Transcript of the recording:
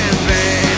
in vain.